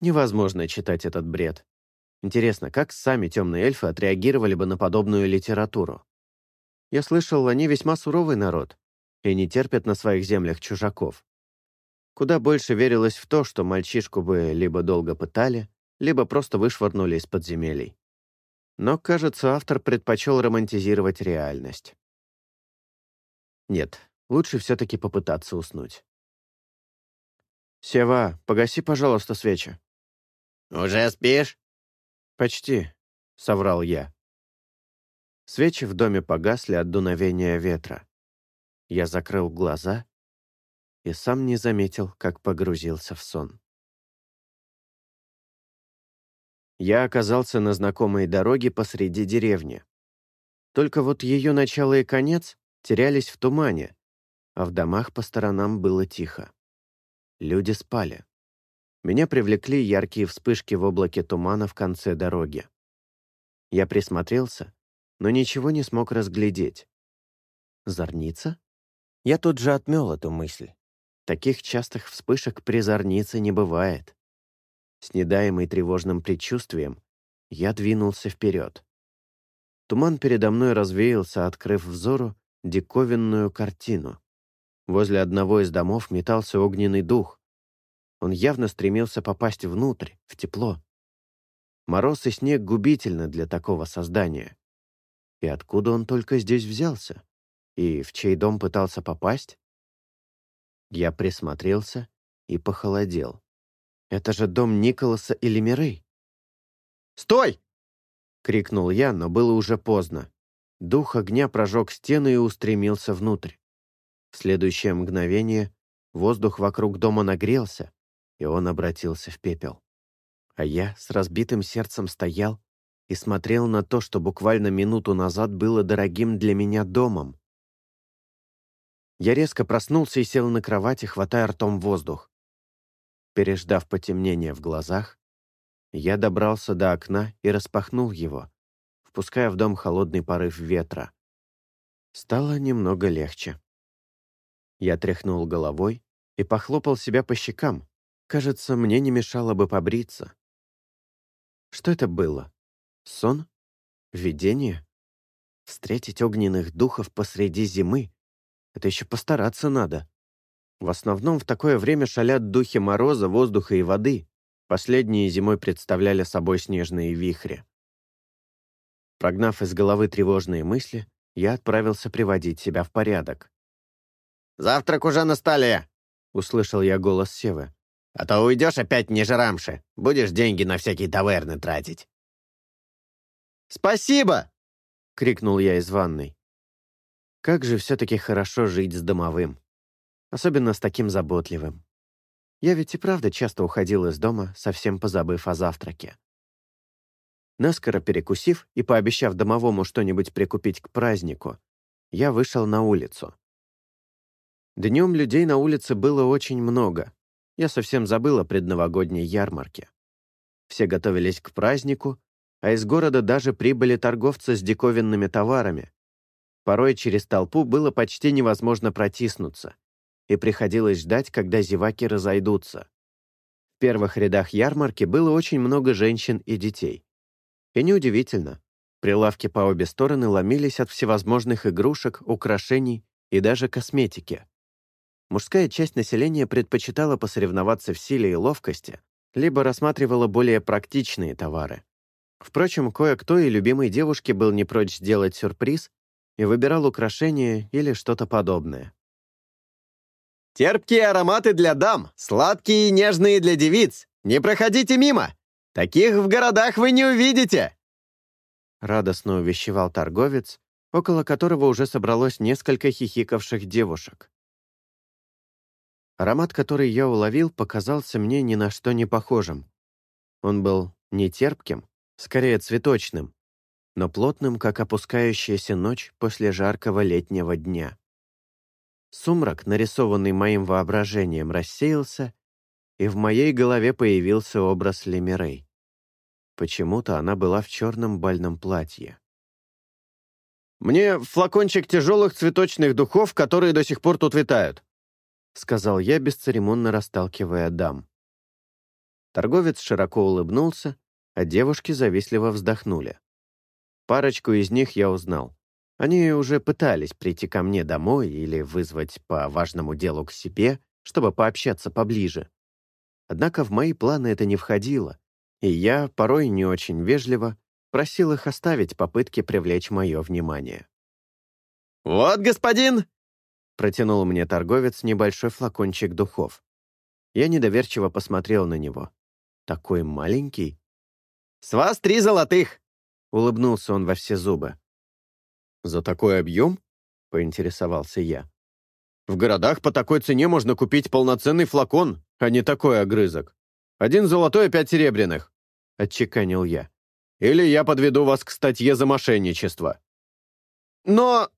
Невозможно читать этот бред. Интересно, как сами темные эльфы отреагировали бы на подобную литературу? Я слышал, они весьма суровый народ и не терпят на своих землях чужаков. Куда больше верилось в то, что мальчишку бы либо долго пытали, либо просто вышвырнули из подземелий. Но, кажется, автор предпочел романтизировать реальность. Нет, лучше все-таки попытаться уснуть. «Сева, погаси, пожалуйста, свечи». «Уже спишь?» «Почти», — соврал я. Свечи в доме погасли от дуновения ветра. Я закрыл глаза и сам не заметил, как погрузился в сон. Я оказался на знакомой дороге посреди деревни. Только вот ее начало и конец терялись в тумане, а в домах по сторонам было тихо. Люди спали. Меня привлекли яркие вспышки в облаке тумана в конце дороги. Я присмотрелся, но ничего не смог разглядеть. Зорница? Я тут же отмел эту мысль. Таких частых вспышек при зорнице не бывает. С недаемой тревожным предчувствием я двинулся вперед. Туман передо мной развеялся, открыв взору диковинную картину. Возле одного из домов метался огненный дух. Он явно стремился попасть внутрь, в тепло. Мороз и снег губительны для такого создания. И откуда он только здесь взялся? И в чей дом пытался попасть? Я присмотрелся и похолодел. Это же дом Николаса или Миры. «Стой!» — крикнул я, но было уже поздно. Дух огня прожег стену и устремился внутрь. В следующее мгновение воздух вокруг дома нагрелся, и он обратился в пепел. А я с разбитым сердцем стоял и смотрел на то, что буквально минуту назад было дорогим для меня домом. Я резко проснулся и сел на кровати, хватая ртом воздух. Переждав потемнение в глазах, я добрался до окна и распахнул его, впуская в дом холодный порыв ветра. Стало немного легче. Я тряхнул головой и похлопал себя по щекам. Кажется, мне не мешало бы побриться. Что это было? Сон? Видение? Встретить огненных духов посреди зимы? Это еще постараться надо. В основном в такое время шалят духи мороза, воздуха и воды. Последние зимой представляли собой снежные вихри. Прогнав из головы тревожные мысли, я отправился приводить себя в порядок. «Завтрак уже на столе!» — услышал я голос Севы. «А то уйдешь опять не жрамши. Будешь деньги на всякие таверны тратить». «Спасибо!» — крикнул я из ванной. Как же все-таки хорошо жить с домовым особенно с таким заботливым. Я ведь и правда часто уходил из дома, совсем позабыв о завтраке. Наскоро перекусив и пообещав домовому что-нибудь прикупить к празднику, я вышел на улицу. Днем людей на улице было очень много. я совсем забыл о предновогодней ярмарке. Все готовились к празднику, а из города даже прибыли торговцы с диковинными товарами. Порой через толпу было почти невозможно протиснуться, и приходилось ждать, когда зеваки разойдутся. В первых рядах ярмарки было очень много женщин и детей. И неудивительно, прилавки по обе стороны ломились от всевозможных игрушек, украшений и даже косметики. Мужская часть населения предпочитала посоревноваться в силе и ловкости, либо рассматривала более практичные товары. Впрочем, кое-кто и любимой девушке был не прочь сделать сюрприз и выбирал украшения или что-то подобное. «Терпкие ароматы для дам, сладкие и нежные для девиц. Не проходите мимо! Таких в городах вы не увидите!» Радостно увещевал торговец, около которого уже собралось несколько хихикавших девушек. Аромат, который я уловил, показался мне ни на что не похожим. Он был не терпким, скорее цветочным, но плотным, как опускающаяся ночь после жаркого летнего дня. Сумрак, нарисованный моим воображением, рассеялся, и в моей голове появился образ Лемирей. Почему-то она была в черном бальном платье. «Мне флакончик тяжелых цветочных духов, которые до сих пор тут витают», — сказал я, бесцеремонно расталкивая дам. Торговец широко улыбнулся, а девушки завистливо вздохнули. Парочку из них я узнал. Они уже пытались прийти ко мне домой или вызвать по важному делу к себе, чтобы пообщаться поближе. Однако в мои планы это не входило, и я, порой не очень вежливо, просил их оставить попытки привлечь мое внимание. «Вот, господин!» Протянул мне торговец небольшой флакончик духов. Я недоверчиво посмотрел на него. Такой маленький. «С вас три золотых!» Улыбнулся он во все зубы. «За такой объем?» — поинтересовался я. «В городах по такой цене можно купить полноценный флакон, а не такой огрызок. Один золотой и пять серебряных», — отчеканил я. «Или я подведу вас к статье за мошенничество». «Но...»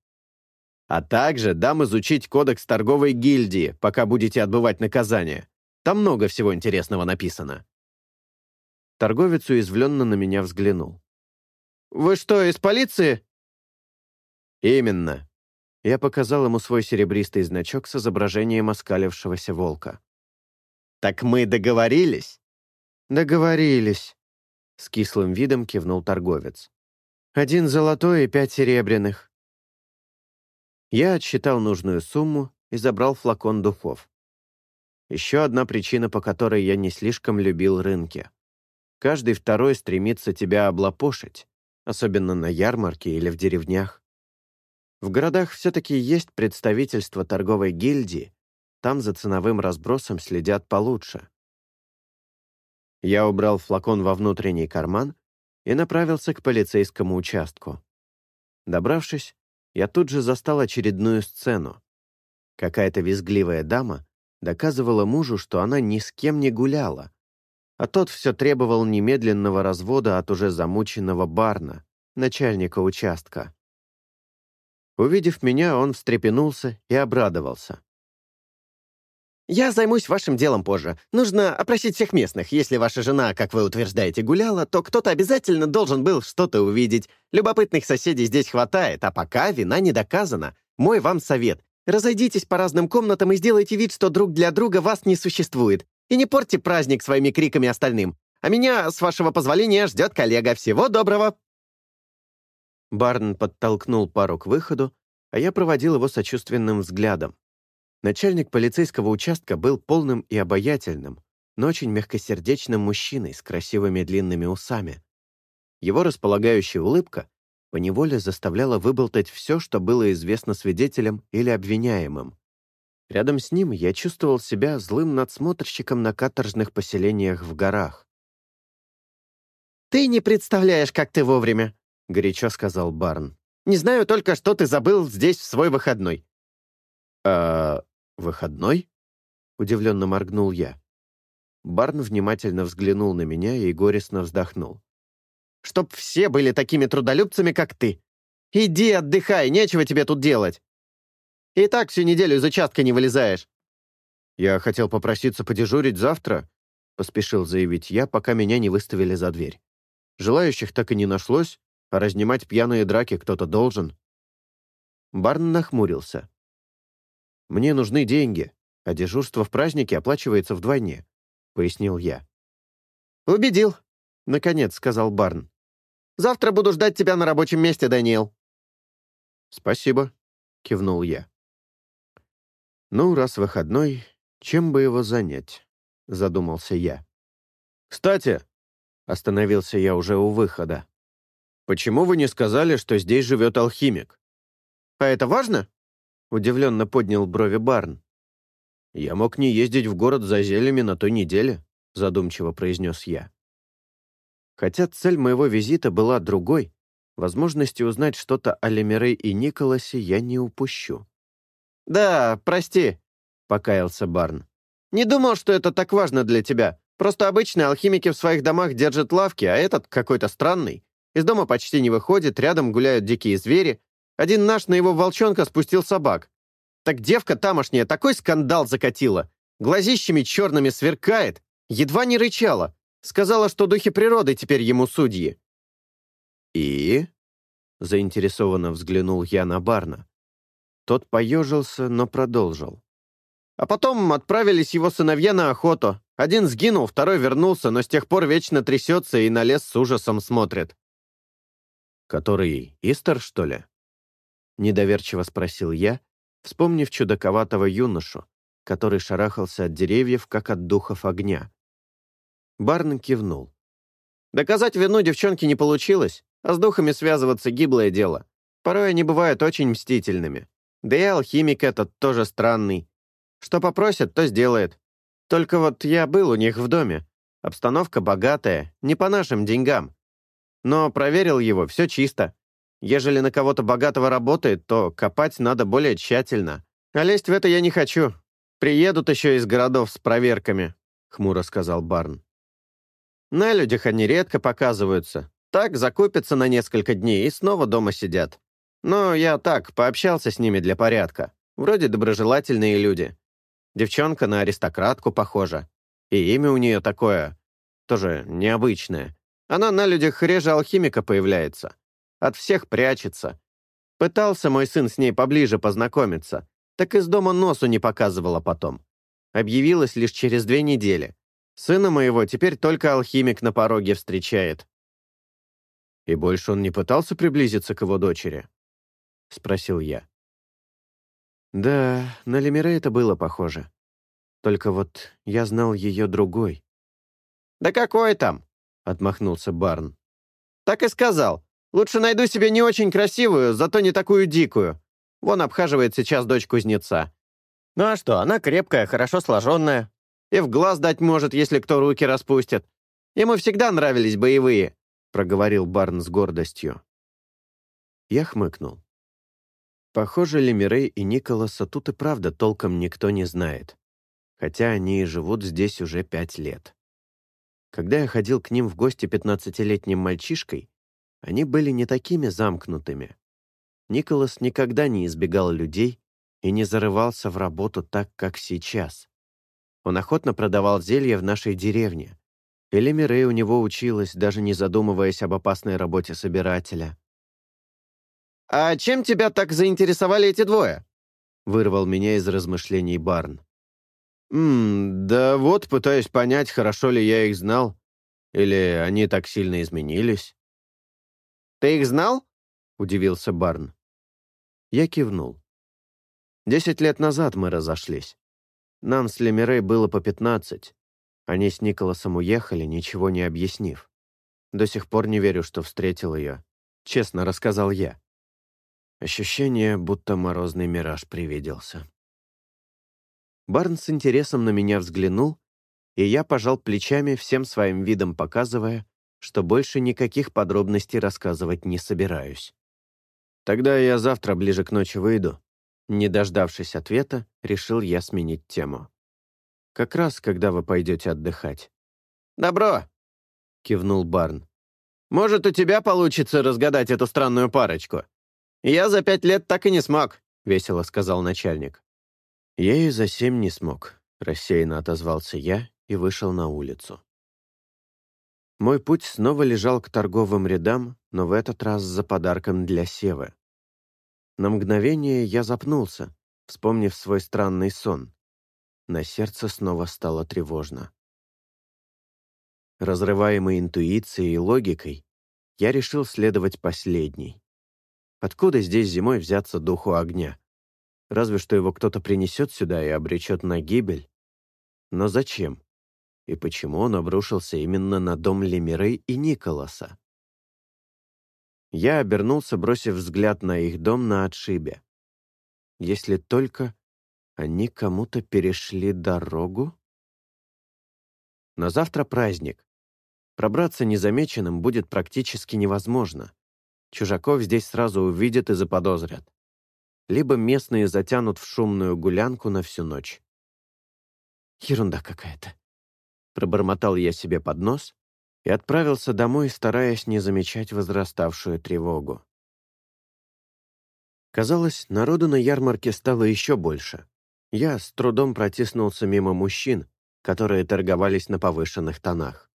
А также дам изучить кодекс торговой гильдии, пока будете отбывать наказание. Там много всего интересного написано». Торговец уязвленно на меня взглянул. «Вы что, из полиции?» «Именно». Я показал ему свой серебристый значок с изображением оскалившегося волка. «Так мы договорились?» «Договорились», — с кислым видом кивнул торговец. «Один золотой и пять серебряных. Я отсчитал нужную сумму и забрал флакон духов. Еще одна причина, по которой я не слишком любил рынки. Каждый второй стремится тебя облапошить, особенно на ярмарке или в деревнях. В городах все-таки есть представительство торговой гильдии, там за ценовым разбросом следят получше. Я убрал флакон во внутренний карман и направился к полицейскому участку. Добравшись, я тут же застал очередную сцену. Какая-то визгливая дама доказывала мужу, что она ни с кем не гуляла, а тот все требовал немедленного развода от уже замученного Барна, начальника участка. Увидев меня, он встрепенулся и обрадовался. «Я займусь вашим делом позже. Нужно опросить всех местных. Если ваша жена, как вы утверждаете, гуляла, то кто-то обязательно должен был что-то увидеть. Любопытных соседей здесь хватает, а пока вина не доказана. Мой вам совет. Разойдитесь по разным комнатам и сделайте вид, что друг для друга вас не существует. И не портьте праздник своими криками остальным. А меня, с вашего позволения, ждет коллега. Всего доброго!» Барн подтолкнул пару к выходу, а я проводил его сочувственным взглядом. Начальник полицейского участка был полным и обаятельным, но очень мягкосердечным мужчиной с красивыми длинными усами. Его располагающая улыбка поневоле заставляла выболтать все, что было известно свидетелям или обвиняемым. Рядом с ним я чувствовал себя злым надсмотрщиком на каторжных поселениях в горах. «Ты не представляешь, как ты вовремя», — горячо сказал Барн. «Не знаю только, что ты забыл здесь в свой выходной». «А «Выходной?» — удивленно моргнул я. Барн внимательно взглянул на меня и горестно вздохнул. «Чтоб все были такими трудолюбцами, как ты! Иди отдыхай, нечего тебе тут делать! И так всю неделю из участка не вылезаешь!» Я хотел попроситься подежурить завтра», — поспешил заявить я, пока меня не выставили за дверь. Желающих так и не нашлось, а разнимать пьяные драки кто-то должен. Барн нахмурился. «Мне нужны деньги, а дежурство в празднике оплачивается вдвойне», — пояснил я. «Убедил», — наконец сказал Барн. «Завтра буду ждать тебя на рабочем месте, Даниэл». «Спасибо», — кивнул я. «Ну, раз выходной, чем бы его занять?» — задумался я. «Кстати», — остановился я уже у выхода, «почему вы не сказали, что здесь живет алхимик?» «А это важно?» — удивленно поднял брови Барн. «Я мог не ездить в город за зельями на той неделе», — задумчиво произнес я. Хотя цель моего визита была другой, возможности узнать что-то о Лемире и Николасе я не упущу. «Да, прости», — покаялся Барн. «Не думал, что это так важно для тебя. Просто обычные алхимики в своих домах держат лавки, а этот какой-то странный. Из дома почти не выходит, рядом гуляют дикие звери, один наш на его волчонка спустил собак. Так девка тамошняя такой скандал закатила. Глазищами черными сверкает. Едва не рычала. Сказала, что духи природы теперь ему судьи. «И?» — заинтересованно взглянул я на Барна. Тот поежился, но продолжил. А потом отправились его сыновья на охоту. Один сгинул, второй вернулся, но с тех пор вечно трясется и на лес с ужасом смотрит. «Который Истер, что ли?» Недоверчиво спросил я, вспомнив чудаковатого юношу, который шарахался от деревьев, как от духов огня. Барн кивнул. «Доказать вину девчонки не получилось, а с духами связываться гиблое дело. Порой они бывают очень мстительными. Да и алхимик этот тоже странный. Что попросят, то сделает. Только вот я был у них в доме. Обстановка богатая, не по нашим деньгам. Но проверил его, все чисто. Ежели на кого-то богатого работает, то копать надо более тщательно. А лезть в это я не хочу. Приедут еще из городов с проверками», — хмуро сказал Барн. «На людях они редко показываются. Так закупятся на несколько дней и снова дома сидят. Но я так, пообщался с ними для порядка. Вроде доброжелательные люди. Девчонка на аристократку похожа. И имя у нее такое, тоже необычное. Она на людях реже алхимика появляется. От всех прячется. Пытался мой сын с ней поближе познакомиться, так из дома носу не показывала потом. Объявилась лишь через две недели. Сына моего теперь только алхимик на пороге встречает. «И больше он не пытался приблизиться к его дочери?» — спросил я. «Да, на Лемире это было похоже. Только вот я знал ее другой». «Да какой там?» — отмахнулся Барн. «Так и сказал. Лучше найду себе не очень красивую, зато не такую дикую. Вон обхаживает сейчас дочь кузнеца. Ну а что, она крепкая, хорошо сложенная. И в глаз дать может, если кто руки распустит. Ему всегда нравились боевые», — проговорил Барн с гордостью. Я хмыкнул. Похоже, Лемирей и Николаса тут и правда толком никто не знает. Хотя они и живут здесь уже пять лет. Когда я ходил к ним в гости пятнадцатилетним мальчишкой, они были не такими замкнутыми. Николас никогда не избегал людей и не зарывался в работу так, как сейчас. Он охотно продавал зелья в нашей деревне. Или Мирей у него училась, даже не задумываясь об опасной работе собирателя. «А чем тебя так заинтересовали эти двое?» — вырвал меня из размышлений Барн. «Ммм, да вот пытаюсь понять, хорошо ли я их знал. Или они так сильно изменились. «Ты их знал?» — удивился Барн. Я кивнул. Десять лет назад мы разошлись. Нам с Лемирей было по пятнадцать. Они с Николасом уехали, ничего не объяснив. До сих пор не верю, что встретил ее. Честно рассказал я. Ощущение, будто морозный мираж привиделся. Барн с интересом на меня взглянул, и я пожал плечами, всем своим видом показывая, что больше никаких подробностей рассказывать не собираюсь. Тогда я завтра ближе к ночи выйду. Не дождавшись ответа, решил я сменить тему. Как раз, когда вы пойдете отдыхать. «Добро!» — кивнул Барн. «Может, у тебя получится разгадать эту странную парочку? Я за пять лет так и не смог», — весело сказал начальник. «Я и за семь не смог», — рассеянно отозвался я и вышел на улицу. Мой путь снова лежал к торговым рядам, но в этот раз за подарком для Севы. На мгновение я запнулся, вспомнив свой странный сон. На сердце снова стало тревожно. Разрываемый интуицией и логикой, я решил следовать последней. Откуда здесь зимой взяться духу огня? Разве что его кто-то принесет сюда и обречет на гибель. Но зачем? И почему он обрушился именно на дом Лемирей и Николаса? Я обернулся, бросив взгляд на их дом на отшибе. Если только они кому-то перешли дорогу? На завтра праздник. Пробраться незамеченным будет практически невозможно. Чужаков здесь сразу увидят и заподозрят. Либо местные затянут в шумную гулянку на всю ночь. Ерунда какая-то. Пробормотал я себе под нос и отправился домой, стараясь не замечать возраставшую тревогу. Казалось, народу на ярмарке стало еще больше. Я с трудом протиснулся мимо мужчин, которые торговались на повышенных тонах.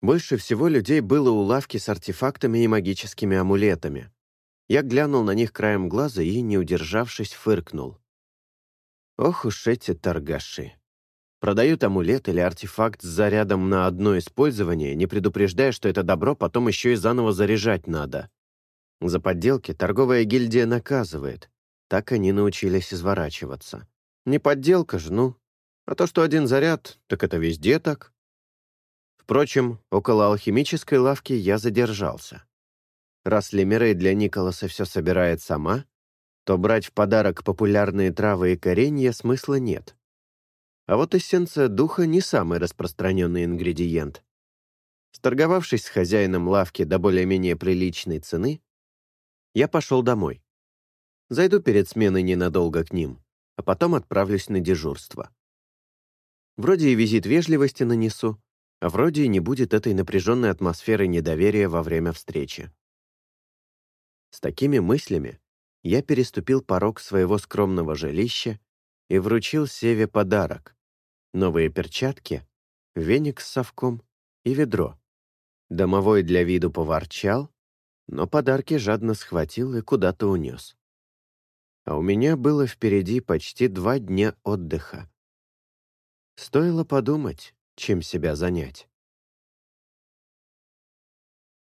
Больше всего людей было у лавки с артефактами и магическими амулетами. Я глянул на них краем глаза и, не удержавшись, фыркнул. Ох уж эти торгаши. Продают амулет или артефакт с зарядом на одно использование, не предупреждая, что это добро потом еще и заново заряжать надо. За подделки торговая гильдия наказывает. Так они научились изворачиваться. Не подделка же, ну. А то, что один заряд, так это везде так. Впрочем, около алхимической лавки я задержался. Раз Лемирей для Николаса все собирает сама, то брать в подарок популярные травы и коренья смысла нет. А вот эссенция духа не самый распространенный ингредиент. Сторговавшись с хозяином лавки до более-менее приличной цены, я пошел домой. Зайду перед сменой ненадолго к ним, а потом отправлюсь на дежурство. Вроде и визит вежливости нанесу, а вроде и не будет этой напряженной атмосферы недоверия во время встречи. С такими мыслями я переступил порог своего скромного жилища и вручил Севе подарок новые перчатки, веник с совком и ведро. Домовой для виду поворчал, но подарки жадно схватил и куда-то унес. А у меня было впереди почти два дня отдыха. Стоило подумать, чем себя занять.